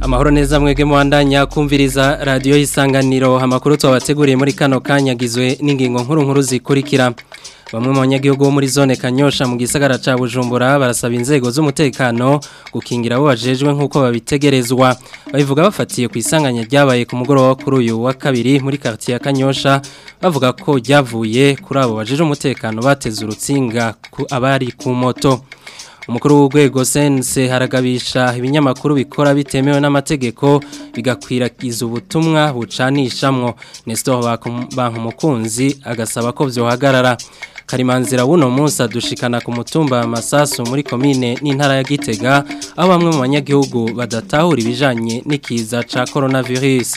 amahoro neza mwege mwandanya kumviriza radiyo y'isanganiro amakuru tubabateguriye muri kano kanyagizwe n'ingingo nkuru nkuru zikurikira bamwe mu banyagihugu bo muri zone kanyosha mu gisagara cya bujumbura barasaba inzego z'umutekano gukingira abo bajejwe nk'uko babitegerezwa babivuga bafatiye ku isanganya ryabaye ku mugoroba kuri uyu wa kabiri muri karitsiye ya kanyosha bavuga ko ryavuye kuri abo bajeje umutekano bateze urutsinga abari ku moto Mukuru w'urwego sense haragabisha ibinyamakuru bikora bitemewe n'amategeko bigakwirakiza ubutumwa bucanishamwo nesito banka umukunzi agasaba ko byohagarara karimanzira w'uno munsi dushikana ku mutumba amasasu muri komine n'intara ya gitega aho bamwe mu banyagihugu badatahura ibijyanye n'ikiza cya coronavirus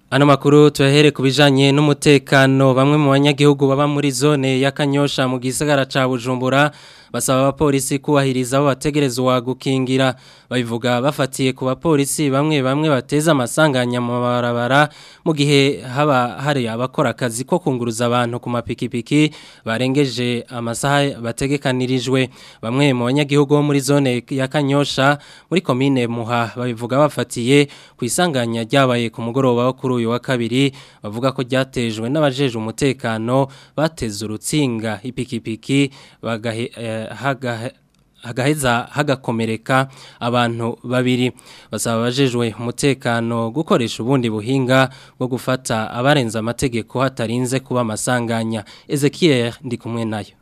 ano makuru tuyahere ku bijanye n'umutekano bamwe mu banyagihugu baba muri zone ya kanyosha mu gisagara cya bujumbura basaba abapolisi kubahiriza aho bategerezwa gukingira babivuga bafatiye ku bapolisi bamwe bamwe bateza amasanganya mu barabara mu gihe haba hari abakora akazi ko kunguruza abantu ku mapikipiki barengeje amasaha bategekanirijwe bamwe mu banyagihugu bo muri zone ya Kanyosha muri komine Muha babivuga bafatiye ku isanganya ryabaye ku mugoroba wo kuri uyu wa kabiri bavuga ko ryatejwe n'abajeje umutekano bateze urutsinga ipikipiki bagahe eh, hagahera hagaheza hagakomereka abantu babiri basaba abajejwe umutekano gukoresha ubundi buhinga bwo gufata abarenza amategeko hatarinze kuba amasanganya Ezekiel ndi kumwe nayo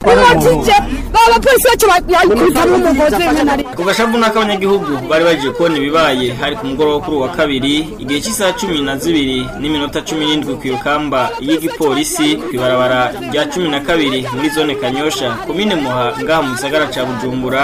ku gashavu n'ak'abanyagihugu bari bagiye kubona ibibaye hari ku mugoroba kuri wa kabiri igihe cy'isaha cumi na zibiri n'iminota cumi n'indwi ku irukamba y'igipolisi ku ibarabara rya cumi na kabiri muri zone kanyosha komine muha ngaha mu gisagara cya bujumbura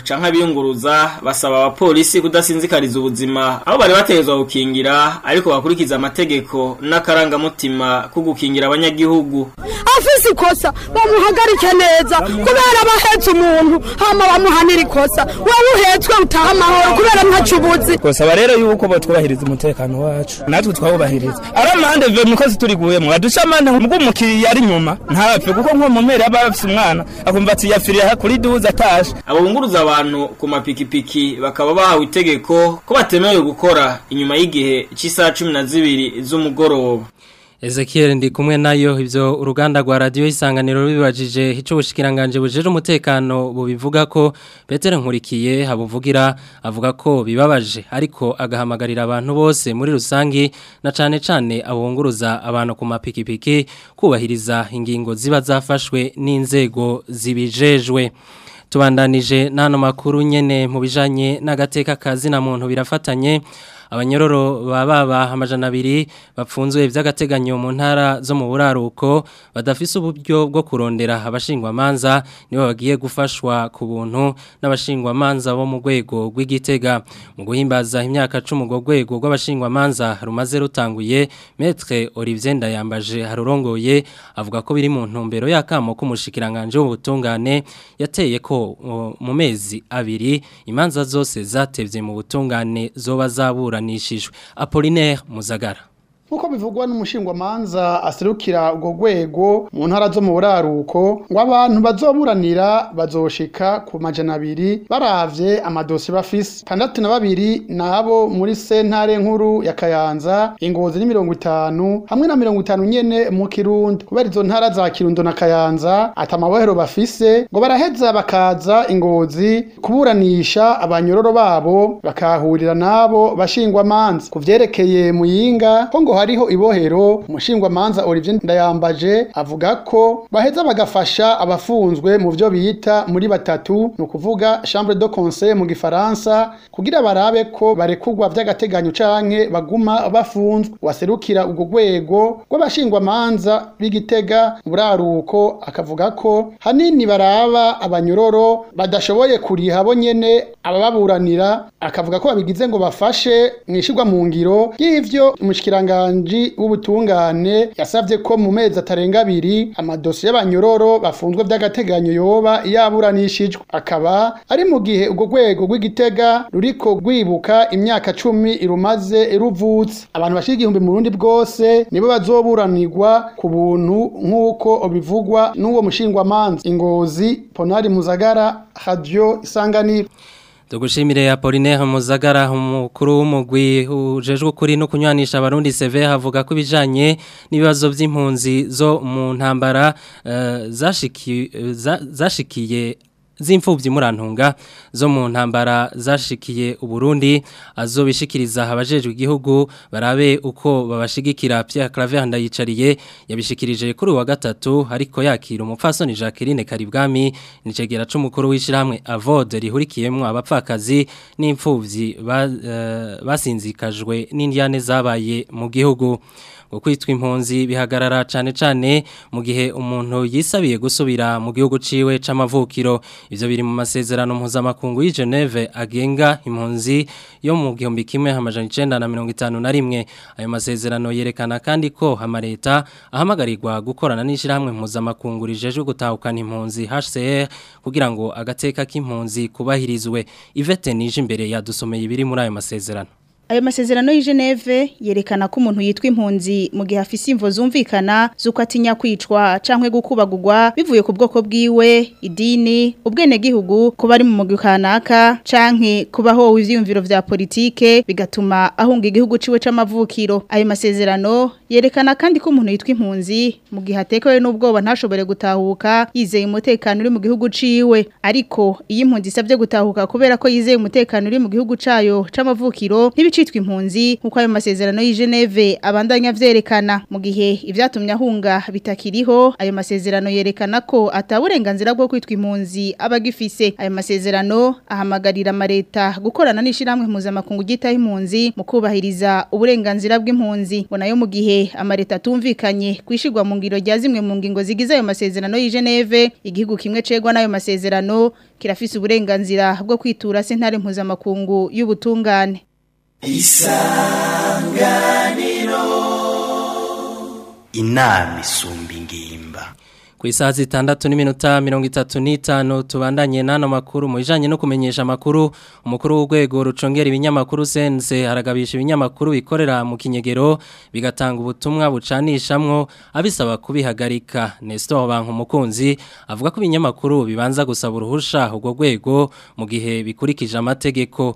canke abiyunguruza basaba abapolisi kudasinzikariza ubuzima aho bari bategerezwa gukingira ariko bakurikiza amategeko n'akarangamutima ko gukingira abanyagihugu afise ikosa bamuhagarike neza kubera bahetse umuntu hama bamuhanira ikosa wowe uhetswe utaha amahoro kubera ntaco gusaba rero yuko batwubahiriza umutekano wacu natwe twawubahiriza aramande ve mukozi turi guhemwa duca amande mu ari nyuma ntapfe kuko nko mu mera afise umwana akumva ati yapfiriye kuri duze atashe abo bunguruza abantu ku mapikipiki bakaba bahawe itegeko ko batemewe gukora inyuma y'igihe cy'isaha cumi na zibiri z'umugoroba Ezekiel ndi kumwe nayo ibyo uruganda rwa radiyo isanganiro bibajije icyo ubushikiranganje bujeje umutekano bubivuga ko Peter nkurikiye habuvugira avuga ko bibabaje ariko agahamagarira abantu bose muri rusange na cane cyane abunguruza abantu ku mapikipiki kubahiriza ingingo ziba zafashwe n'inzego zibijejwe tubandanije n'ano makuru nyine mu bijanye n'agateka kazi na muntu birafatanye abanyororo baba ba amajana abiri bapfunzwe by'agateganyo mu ntara zo mu buraruko badafise uburyo bwo kurondera abashingwamanza nibo bagiye gufashwa ku buntu n'abashingwamanza bo mu rwego rw'igitega mu guhimbaza imyaka 10 go rwego rw'abashingwamanza rumaze rutanguye Maître Olivier Ndayambaje harurongoye avuga ko biri mu ntumbero yakamo kumushikiranganje ubutungane yateye ko mu mezi abiri imanza zose zatevye mu butungane zoba zaburanye aganishiijwe apolinaire muzagara nk'uko bivugwa n'umushingwamanza aserukira urwo rwego mu ntara zo mu buraruko ngo abantu bazoburanira bazoshika ku majana abiri baravye amadosi bafise tandatu na babiri nabo muri sentare nkuru ya kayanza ingozi ni mirongo itanu hamwe na mirongo itanu nyene mu kirundo kubera izo ntara za kirundo na kayanza atamabohero bafise ngo baraheza bakaza ingozi kuburanisha abanyororo babo bakahurira nabo bashingwa bashingwamanza ku vyerekeye muyinga ko ngo hariho ibohero umushingwamanza Olivier Ndayambaje avuga ko baheza bagafasha abafunzwe mu byo bita muri batatu ni ukuvuga chambre de conseil mu gifaransa kugira barabe ko barekugwa by'agateganyo canke baguma bafunzwe waserukira ubwo rwego rw'abashingwamanza b'igitega buraruko akavuga ko hanini baraba abanyororo badashoboye kuriha bo nyene abababuranira akavuga ko babigize ngo bafashe mu ishyirwa mu ngiro y'ivyo umushikiranganje umukiranganji w'ubutungane yasavye ko mu mezi atarenga abiri amadosiye y'abanyororo bafunzwe vy'agateganyo yoba yaburanishijwe akaba ari mu gihe urwo rwego rw'igitega ruriko rwibuka imyaka cumi irumaze ruvutse abantu bashira igihumbi mu Burundi bwose nibo bazoburanirwa ku buntu nk'uko bivugwa n'uwo mushingwamanza ingozi ponari muzagara radio isanganiro tugushimire Apollinaire Muzagara umukuru w'umugwi ujejwe kuri no kunywanisha abarundi CV havuga ko bijanye nibibazo by'impunzi zo mu ntambara eh, zashikiye z'imfubyi murantunga zo mu ntambara zashikiye u Burundi azobishikiriza abajejwe igihugu barabe uko babashigikira Pierre Claver Ndayicariye yabishikirije kuri wa gatatu ariko yakira umupfasoni Jacqueline Karibwami nicegera c'umukuru w'ishiramwe Avode rihurikiyemo abapfakazi n'imfubyi eh, basinzikajwe n'indiyane zabaye mu gihugu ngo impunzi bihagarara cyane cyane mu gihe umuntu yisabiye gusubira mu gihugu ciwe c'amavukiro ivyo biri mu masezerano mpuzamakungu y'i Geneve agenga impunzi yo mu gihumbi kimwe amajana icenda na mirongo itanu na rimwe ayo masezerano yerekana kandi ko amareta ahamagarirwa gukorana n'ishyirahamwe mpuzamakungu rijeje gutahukana impunzi HCR kugira ngo agateka k'impunzi kubahirizwe Ivete nije imbere yadusomeye ibiri muri ayo masezerano ayo masezerano y'i Geneve yerekana ko umuntu yitwa impunzi mu gihe afise imvo zumvikana z'uko atinya kwicwa canke gukubagurwa bivuye ku bwoko bwiwe idini ubwene gihugu kuba ari mu mugwi kanaka canke kubaho ivyiyumviro vya politike bigatuma ahunga igihugu ciwe c'amavukiro ayo masezerano yerekana kandi ko umuntu yitwa impunzi mu gihe atekewe n'ubwoba ntashobore gutahuka yizeye umutekano uri mu gihugu ciwe ariko iyo impunzi isabye gutahuka kubera ko yizeye umutekano uri mu gihugu cayo c'amavukiro icitwa impunzi kuko ayo masezerano y'i Geneve abandanya vyerekana mu gihe ivyatumye ahunga bitakiriho ayo masezerano yerekana ko ataburenganzira bwo kwitwa impunzi abagifise ayo masezerano ahamagarira amareta gukorana n'ishiramwe mpuzamakungu gita impunzi mu kubahiriza uburenganzira bw'impunzi ngo nayo mu gihe amareta tumvikanye kwishirwa mu ngiro rya zimwe mu ngingo zigize ayo masezerano y'i Geneve igihugu kimwe cegwa n'ayo masezerano kirafise uburenganzira bwo kwitura sentare mpuzamakungu y'ubutungane isanganiro inama isumba ingimba ku isaha zitandatu n'iminota mirongo itatu n'itanu tubandanye n'ano makuru mu bijyanye no kumenyesha amakuru umukuru w'urwego rucongera ibinyamakuru sense aragabisha ibinyamakuru bikorera mu kinyegero bigatanga ubutumwa bucanishamwo abisaba kubihagarika nesito banki umukunzi avuga ko ibinyamakuru bibanza gusaba uruhusha urwo rwego mu gihe bikurikije amategeko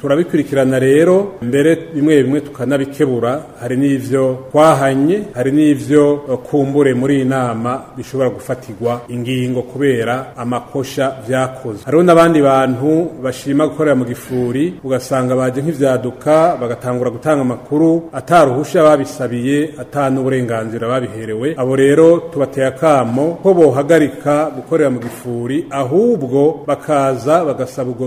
turabikurikirana rero mbere bimwe bimwe tukanabikebura hari n'ivyo twahanye hari n'ivyo kumbure muri iyi nama bishobora gufatirwa ingingo kubera amakosha vyakoze hariho n'abandi bantu bashima gukorera mu gifuri ugasanga baje nk'ivyaduka bagatanga batangura gutanga amakuru ataruhushya babisabiye uburenganzira babiherewe abo rero tubateye akamo ko bohagarika gukorera mu gifuri ahubwo bakaza bagasaba urwo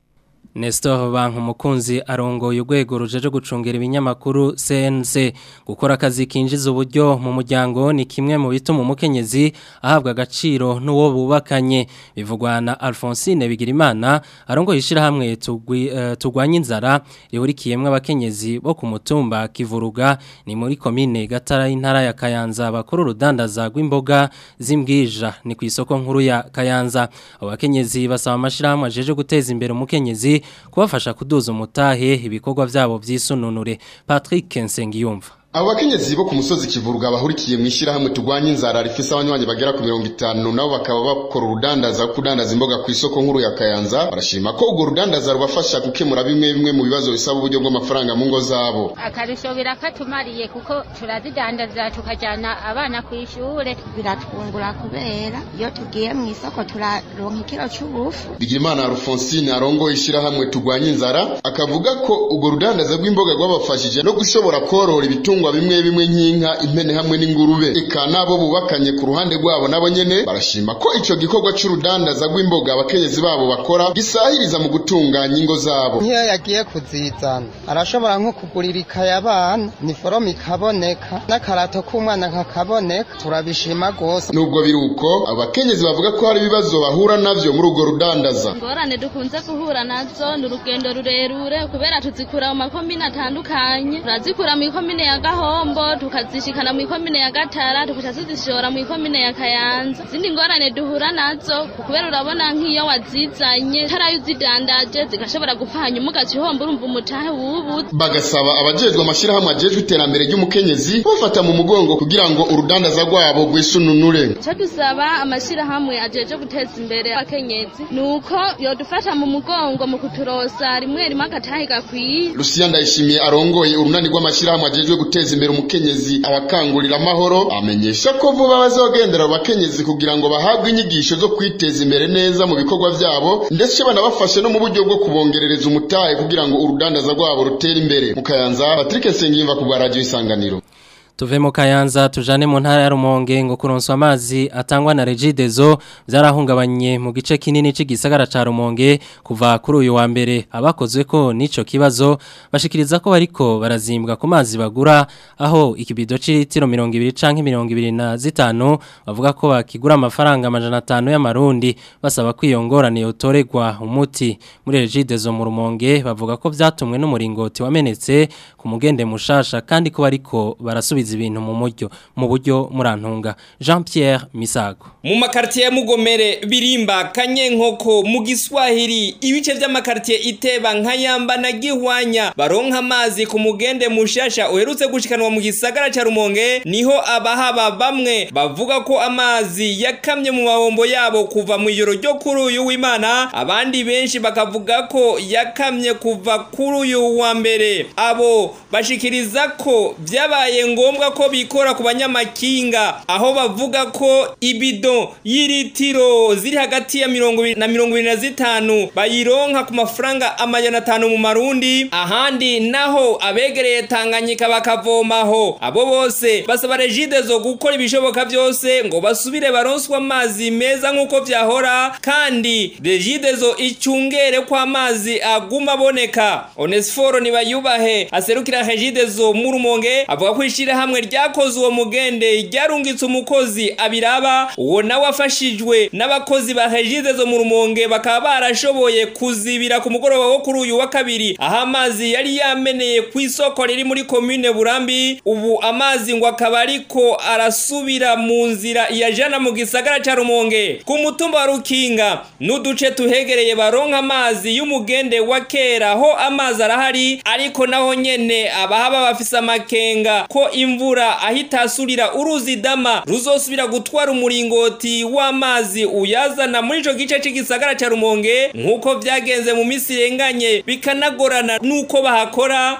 Nestor banki umukunzi arongoye urwego rujeje gucungera ibinyamakuru CNC gukora akazi kinjiza uburyo mu muryango ni kimwe mu bituma umukenyezi ahabwa agaciro n'uwo bubakanye bivugwa na Alphonsine Bigirimana arongoye ishyirahamwe turwanya eh, inzara rihurikiyemo abakenyezi bo kumutumba Kivuruga ni muri komine Gatara intara ya Kayanza bakora urudandaza rw'imboga z'imbwija ni ku isoko nkuru ya Kayanza abakenyezi basaba amashirahamwe ajeje guteza imbere umukenyezi kubafasha kuduza umutahe ibikorwa byabo byisununure Patrick Nsengiyumva abo bakenyezi bo ku musozi kivuruga bahurikiye kie mishira hamu inzara rifise abanywanyi bagera ku mirongo itanu nabo bakaba bakora urudandaza wo kudandaza imboga ku isoko ya kayanza barashima ko urwo rudandaza rubafasha gukemura bimwe bimwe mu bibazo bisaba uburyo bw'amafaranga mu ngo zabo akarusho ye kuko turazidandaza tukajyana abana ku ishuri Vila tukungula kubela yotu gie isoko turaronka kilo c'ubufu bigimana alfonsine arongoye ishyirahamwe turwanya inzara akavuga ko urwo rudandaza rw'imboga rwabafashije no gushobora korora ibitungo ibitungwa bimwe bimwe nk'inka impene hamwe n'ingurube eka n'abo bubakanye ku ruhande rwabo nabo nyine barashima ko icyo gikorwa cy’urudandaza rw'imboga abakenyezi babo bakora gisahiriza mu gutunganya ingo zabo nk'iyo yagiye kuzizana arashobora nko kugurira ikaye abana ni foromo ikaboneka n'akarato k'umwana kakaboneka turabishima rwose nubwo biri uko abakenyezi bavuga ko hari ibibazo bahura nabyo muri urwo rudandaza ingorane dukunze guhura nazo ni urugendo rurerure kubera tuzikura mu makomine atandukanye turazikura mu ikomine ya hombo tukazishikana mu ikomine ya gatara tukaca tuzishora mu ikomine ya kayanza izindi ngorane duhura nazo kubera urabona nk'iyo wazizanye utarayo uzidandaje zigashobora gupfa hanyuma ugaca ihomba urumva umutahe wubuze bagasaba abajejwe amashyirahamwe ajejwe iterambere ry'umukenyezi bafata mu mugongo kugira ngo urudandaza rwabo rwisununure icyo dusaba amashyirahamwe ajeje guteza imbere abakenyezi ni uko yodufasha mu mugongo mu kuturosa rimwe rimwe agatahe gakwiye rusiya arongoye urunani rw'amashyirahamwe ajejwe guteza guteza imbere umukenyezi abakangurira amahoro amenyesha ko vuba bazogendera abo bakenyezi kugira ngo bahabwe inyigisho zo kwiteza imbere neza mu bikorwa byabo ndetse banabafashe no mu buryo bwo kubongerereza umutahe kugira ngo urudandaza rwabo rutere imbere mu patrick sengiyumva ku radiyo isanganiro tuve kayanza tujane mu ya rumonge ngo kuronswa amazi atangwa na regidezo byarahungabanye mu gice kinini cy'igisagara ca rumonge kuva kuri uyu wa mbere abakozwe ko n'ico kibazo bashikiriza ko bariko barazimbwa ku mazi bagura aho ikibido c'ilitiro 200 canke 225 bavuga ko bakigura amafaranga amajana 5 y'amarundi basaba kwiyongorana yotoregwa umuti muri regidezo mu rumonge bavuga ko byatumwe n'umuringoti wamenetse ku mugende mushasha kandi ko bariko barasubiza gushyikiriza ibintu mu mujyo mu buryo murantunga jean Pierre misago mu makaritiye ya mugomere birimba kanyenkoko mu giswahili ibice by'amakaritiye iteba nka na gihwanya baronga amazi ku mugende mushasha uherutse gushikanwa mu gisagara cya rumonge niho abahaba bamwe bavuga ko amazi yakamye mu mahombo yabo kuva mu ijoro ryo kuri uyu w'imana abandi benshi bakavuga ko yakamye kuva kuri uyu wa mbere abo bashikiriza ko byabaye ngombwa ngombwa ko bikora ku banyamakinga aho bavuga ko ibido y'iritiro ziri hagati ya mirongo na mirongo irindwi na zitanu bayironka ku mafaranga amajana atanu mu marundi ahandi naho abegereye tanganyika bakavomaho abo bose basaba zo gukora ibishoboka byose ngo basubire baronswe amazi meza nk'uko byahora kandi regidezo icungere ko amazi aguma aboneka onesiforo nibayubahe aserukira regidezo mu rumonge avuga ko ishyiraho ishyirahamwe ryakoze uwo mugende ryarungitse umukozi abiraba uwo nawe afashijwe n'abakozi ba hejize zo mu rumonge bakaba barashoboye kuzibira ku mugoroba wo kuri uyu wa kabiri aho amazi yari yameneye ku isoko riri muri komine burambi ubu amazi ngo akaba ariko arasubira mu nzira iyajana mu gisagara cya rumonge ku mutumba wa rukinga n'uduce tuhegereye baronka amazi y'umugende wa kera aho amazi arahari ariko naho nyene abahaba bafise amakenga ko imvura aho itasurira uruzi dama ruzosubira gutwara umuringoti w'amazi uyazana muri icyo gice cy’igisagara cya rumonge nk'uko byagenze mu minsi irenganye bikanagorana n'uko bahakora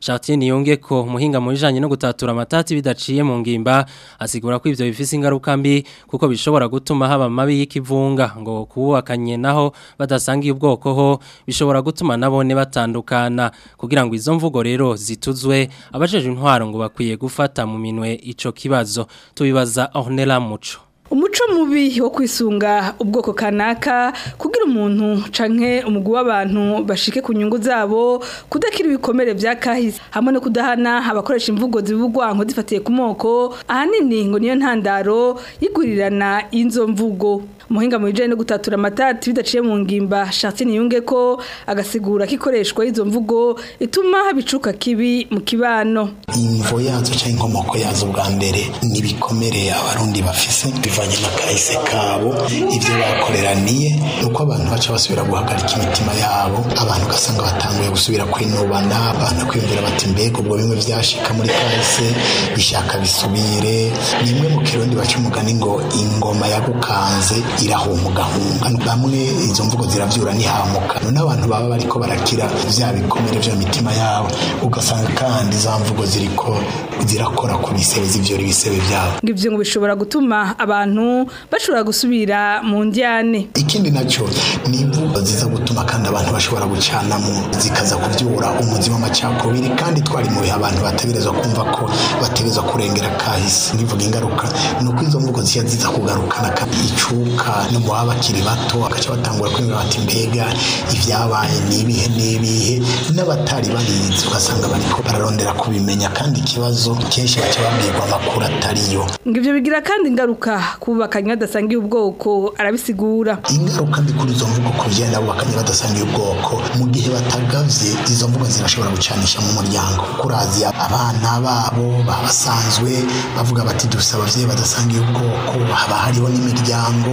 Chartine yonge ko umuhinga mu bijanye no gutatura amatati bidaciye mu ngimba asigura ko ibyo bifise ingaruka mbi kuko bishobora gutuma haba mabi y'ikivunga ngo kuwakanye naho badasangiye ubwoko ho bishobora gutuma nabone batandukana kugira ngo izo mvugo rero zituzwe abajeje intwaro ngo bakwiye gufata mu minwe ico kibazo tubibaza Ornella Stella Muco umuco mubi wo kwisunga ubwoko kanaka kugira umuntu canke umugwi w'abantu bashike ku nyungu zabo kudakira ibikomere bya kahise hamwe no kudahana abakoresha imvugo zibugwanko zifatiye ku moko ahanini ngo niyo ntandaro yigurirana inzo mvugo umuhinga mu no gutatura amatati bidaciye mu ngimba shansi niyunge ko agasigura ko izo mvugo ituma habicuka kibi mu kibano imvo yazo cyangwa inkomoko yazo bwa mbere n'ibikomere abarundi bafise bivanye na kahise kabo ibyo bakoreraniye nuko abantu baca basubira guhagarika imitima yabo abantu ugasanga batanguye gusubira kwinubana abantu kwiyumvira bati mbega ubwo bimwe byashika muri kahise bishaka bisubire ni imwe mu kirundi baca umugani ngo ingoma yagukanze irahunga hunga bamwe izo mvugo zirabyura ntihamuka none abantu baba bariko barakira vya bikomere vyo mitima yabo ugasanga kandi za mvugo ziriko zirakora ku bisebe z'ivyori bisebe vyabo ngivyo ngo bishobora gutuma abantu bashobora gusubira mu ndyane ikindi naco ni imvugo ziza gutuma kandi abantu bashobora gucanamo zikaza kuvyura umuzi w'amacakubiri kandi twari mu bihe abantu bategerezwa kumva ko bategerezwa kurengera kahise nivuga ingaruka ni uko izo mvugo zica ziza kugarukana icuka Nubwo baba bakiri bato bagaca batangura kwemera bati mbega ibyabaye n’ibihe n'ibihe n'abatari babizi ugasanga bariko bararondera kubimenya kandi ikibazo kenshi baca babwirwa amakuru atariyo ngo ivyo bigira kandi ingaruka kubakanye badasangiye ubwoko arabisigura ingaruka mbi kuri izo mvugo ku bijyanye nabo bakanye badasangiye ubwoko mu gihe batagavye izo mvugo zirashobora gucanisha mu muryango kurazi abana babo basanzwe bavuga bati dufise abavyeyi badasangiye ubwoko haba hariho n'imiryango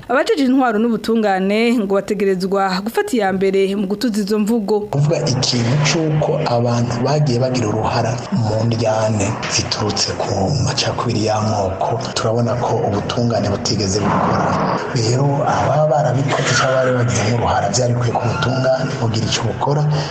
abajeje intwaro n'ubutungane ngo bategerezwa gufata iya mbere mu gutuza izo mvugo kuvuga ikintu cy'uko abantu bagiye bagira uruhara mu ndyane ziturutse ku macakubiri y'amoko turabona ko ubutungane butigeze bukora rero ababa barabikoze cyangwa bari bagizemo uruhara byari bikwiye ku butungane bugira icyo bukora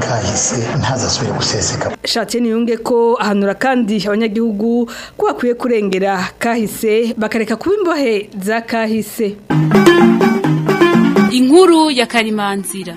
kahise ntazasubire guseseka Shati niyunge ko ahanura kandi abanyagihugu ko bakwiye kurengera kahise bakareka kuba imbohe za kahise inkuru ya karimanzira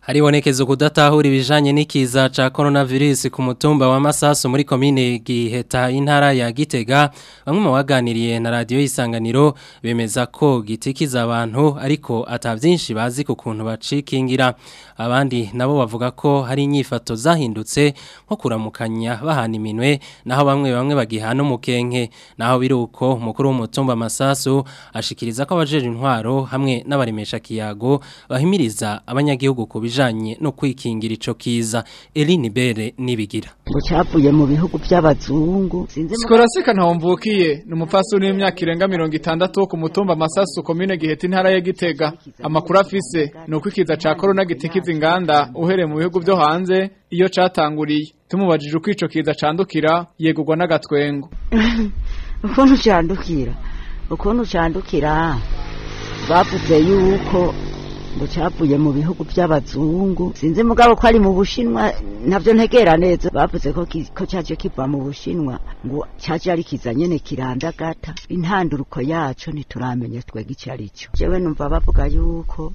haribonekeza kudatahura ibijanye n'ikiza ca coronavirus ku mutumba wa Masaso muri commune Giheta intara ya Gitega bamwe mu baganiriye na radio isanganiro bemeza ko gitikiza abantu ariko atavyinshi bazi ku kuntu bacikingira abandi nabo bavuga ko hari inyifato zahindutse nko kuramukanya bahana iminwe naho bamwe bamwe bagihana umukenke naho biruko umukuru w'umutumba Masaso ashikiriza ko abajeje intwaro hamwe n'abaremesha kiyago bahimiriza abanyagihugu kubi bijanye no kwikingira ico kiza Eline Bere nibigira ngo mu bihugu by'abazungu Skorasika ntawumvukiye ni umupfasoni w'imyaka irenga 60 ku mutumba Masasu commune Giheta intara ya Gitega amakuru afise ni uko ikiza ca corona gitikiza inganda uhereye mu bihugu byo hanze iyo catanguriye tumubajije uko ico kiza candukira yegurwa n'agatwengo ukuntu candukira ukuntu candukira bavuze yuko ngo cyavuye mu bihugu by'abazungu sinzi mugabo ko ari mu bushinwa nabyo ntegera neza bavuze ko ko cyaje kiva mu bushinwa ngo cyaje ari kiza nyene kirandagata intanduruko yacu ntituramenye twega icyo ari cyo jewe numva bavuga yuko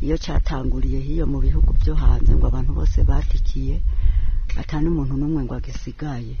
iyo cyatanguriye hiyo mu bihugu byo hanze ngo abantu bose batikiye atani umuntu n'umwe ngo agisigaye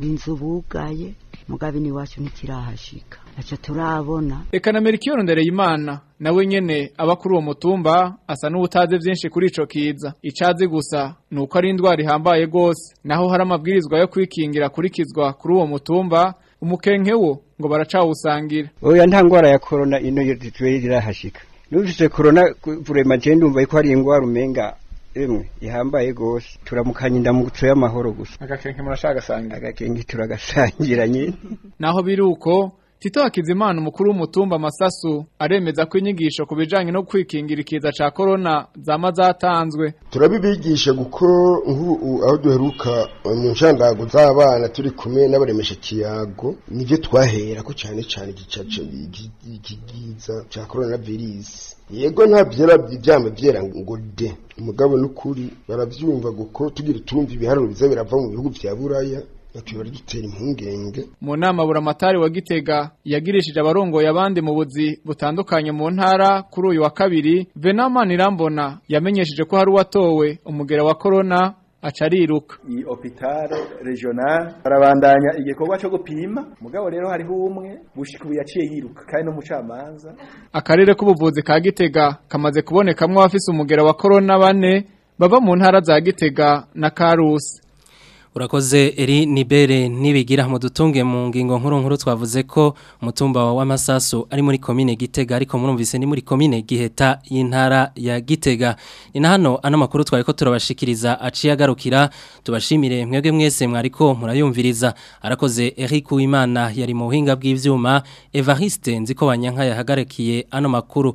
inzu bugaye mugabe n'iwacu ntikirahashika ntacyo turabona reka na merikiyo ndereyimana nawe nyene aba kuri uwo mutumba asa n'ubutazi byinshi kuri ico kiza icazi gusa ni uko ari indwara ihambaye rwose naho hari amabwirizwa yo kwikingira akurikizwa kuri uwo mutumba umukenke wo ngo baracawusangira oya nta ndwara ya korona ino yo tuwere irahashika n'ufise korona vurema je ndumva ko hari indwara umenga emwe ihambaye gose turamukanye ndamutso y'amahoro gusa agakenke murashaka gasangira agakenke turagasangira nyine naho biruko Tito Hakizimana umukuru w'umutumba Masasu aremeza ko inyigisho ku bijanye no kwikingira ikiza ca corona zama zatanzwe. Turabibigisha gukora aho duheruka mu nshandago z'abana turi kumwe n'abaremesha kiyago nivyo twahera ko cyane cyane gicace gigiza ca corona virus. Yego nta byera byama byera ngo de. Umugabo n'ukuri barabyumva guko tugira tumva ibiharuro biza birava mu bihugu bya Buraya batubari dutera impungenge mu nama buramatari wa gitega yagirishije abarongoye abandi mu buzi butandukanye mu ntara kuri uyu wa kabiri venamani irambona yamenyesheje ko hari uwatowe umugera wa corona acariruka iyi opitare regional barabandanya igikorwa cyo gupima mugabo rero hariho umwe bushikubu yaciye yiruka kandi no mucamanza akarere k'ubuvuzi ka gitega kamaze kubonekamwe abafise umugera wa corona bane baba mu ntara za gitega na karusi urakoze eri nibere ntibigira mu dutunge mu ngingo nkuru nkuru twavuze ko mutumba wa w'amasaso ari muri komine gitega ariko murumvise ni muri komine giheta y'intara ya gitega ni na hano ano makuru twari ko turabashikiriza aciye agarukira tubashimire mwebwe mwese mwariko murayumviriza arakoze Eric kuwimana yari mu buhinga bw'ibyuma evariste nziko banyanka yahagarikiye ano makuru